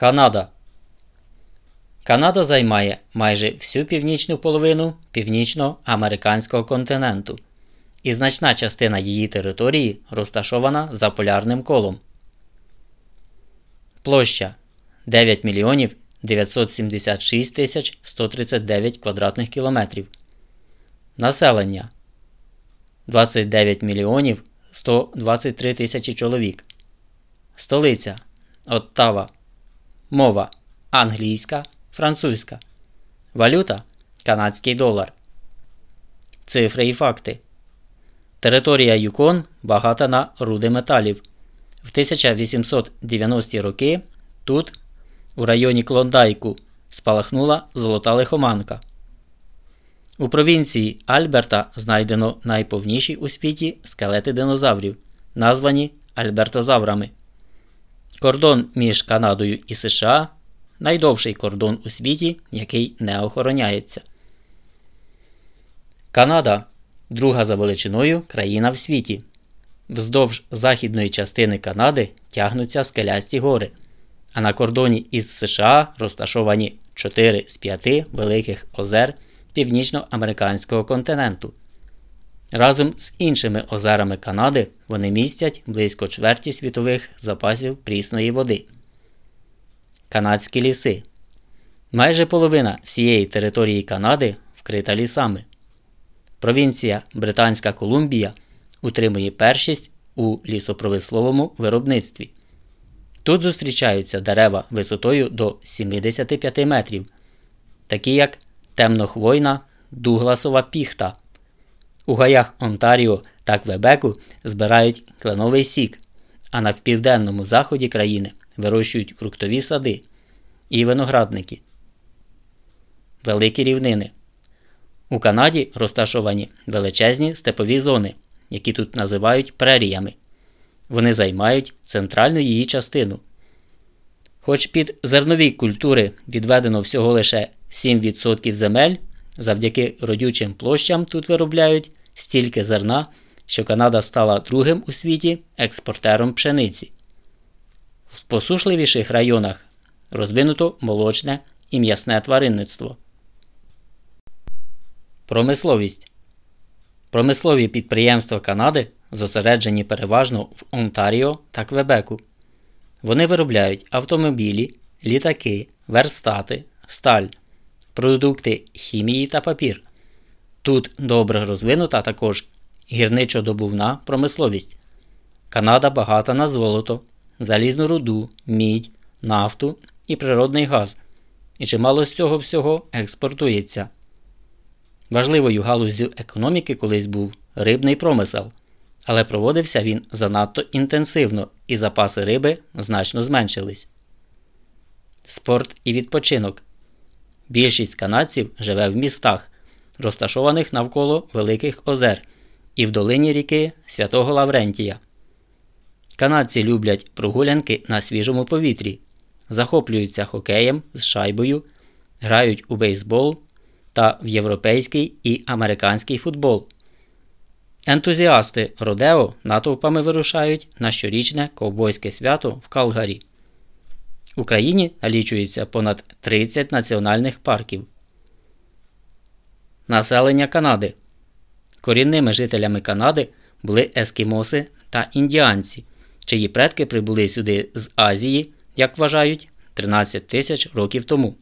Канада. Канада займає майже всю північну половину північноамериканського континенту, і значна частина її території розташована за полярним колом. Площа 9 мільйонів 976 тисяч 139 квадратних кілометрів. Населення 29 мільйонів 123 тисячі чоловік. Столиця Оттава. Мова англійська, французька. Валюта канадський долар. Цифри і факти. Територія Юкон багата на руди металів. В 1890-ті роки тут, у районі Клондайку, спалахнула золота лихоманка. У провінції Альберта знайдено найповніші у світі скелети динозаврів, названі альбертозаврами. Кордон між Канадою і США найдовший кордон у світі, який не охороняється. Канада друга за величиною країна в світі. Вздовж західної частини Канади тягнуться скелясті гори, а на кордоні із США розташовані 4 з 5 великих озер північноамериканського континенту. Разом з іншими озерами Канади вони містять близько чверті світових запасів прісної води. Канадські ліси. Майже половина всієї території Канади вкрита лісами. Провінція Британська Колумбія утримує першість у лісопромисловому виробництві. Тут зустрічаються дерева висотою до 75 метрів, такі як темнохвойна дугласова піхта. У гаях Онтаріо та Квебеку збирають кленовий сік, а на південному заході країни вирощують фруктові сади і виноградники. Великі рівнини. У Канаді розташовані величезні степові зони, які тут називають преріями. Вони займають центральну її частину. Хоч під зернові культури відведено всього лише 7% земель, завдяки родючим площам тут виробляють стільки зерна, що Канада стала другим у світі експортером пшениці. В посушливіших районах розвинуто молочне і м'ясне тваринництво. Промисловість Промислові підприємства Канади зосереджені переважно в Онтаріо та Квебеку. Вони виробляють автомобілі, літаки, верстати, сталь, продукти хімії та папір. Тут добре розвинута також гірничодобувна промисловість. Канада багата на золото, залізну руду, мідь, нафту і природний газ, і чимало з цього всього експортується. Важливою галуззю економіки колись був рибний промисел, але проводився він занадто інтенсивно і запаси риби значно зменшились. Спорт і відпочинок. Більшість канадців живе в містах, розташованих навколо Великих Озер і в долині ріки Святого Лаврентія. Канадці люблять прогулянки на свіжому повітрі, захоплюються хокеєм з шайбою, грають у бейсбол та в європейський і американський футбол. Ентузіасти Родео натовпами вирушають на щорічне ковбойське свято в Калгарі. В Україні налічується понад 30 національних парків. Населення Канади. Корінними жителями Канади були ескімоси та індіанці, чиї предки прибули сюди з Азії, як вважають, 13 тисяч років тому.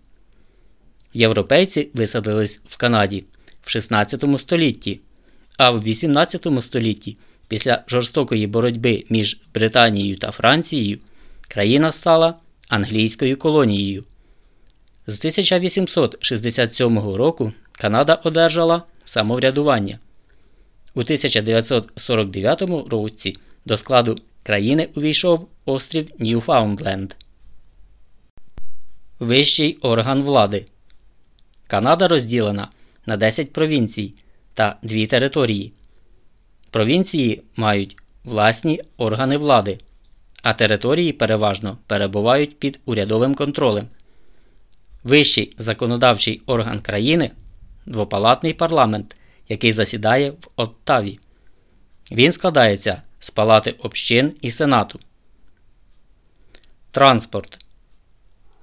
Європейці висадились в Канаді в 16 столітті, а в 18 столітті, після жорстокої боротьби між Британією та Францією, країна стала англійською колонією. З 1867 року Канада одержала самоврядування. У 1949 році до складу країни увійшов острів Ньюфаундленд. Вищий орган влади. Канада розділена на 10 провінцій та 2 території. Провінції мають власні органи влади, а території переважно перебувають під урядовим контролем. Вищий законодавчий орган країни двопалатний парламент, який засідає в Оттаві. Він складається з палати общин і сенату. Транспорт.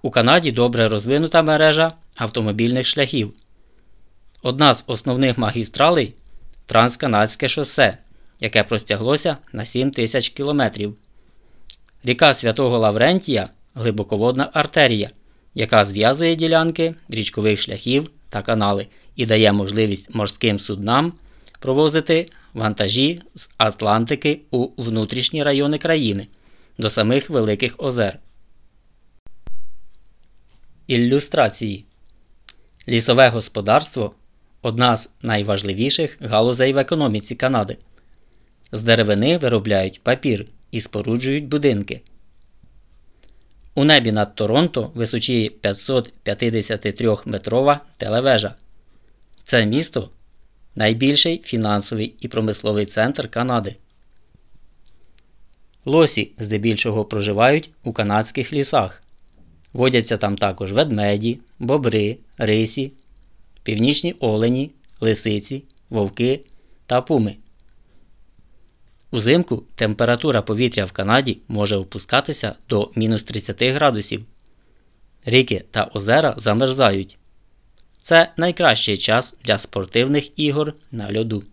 У Канаді добре розвинута мережа автомобільних шляхів. Одна з основних магістралей Трансканадське шосе, яке простяглося на 7 тисяч кілометрів. Ріка Святого Лаврентія глибоководна артерія, яка зв'язує ділянки річкових шляхів та канали і дає можливість морським суднам провозити вантажі з Атлантики у внутрішні райони країни до самих Великих Озер. Ілюстрації Лісове господарство одна з найважливіших галузей в економіці Канади. З деревини виробляють папір і споруджують будинки. У небі над Торонто височіє 553-метрова телевежа. Це місто найбільший фінансовий і промисловий центр Канади. Лосі здебільшого проживають у канадських лісах. Водяться там також ведмеді, бобри, рисі, північні олені, лисиці, вовки та пуми. Узимку температура повітря в Канаді може опускатися до мінус 30 градусів. Ріки та озера замерзають. Це найкращий час для спортивних ігор на льоду.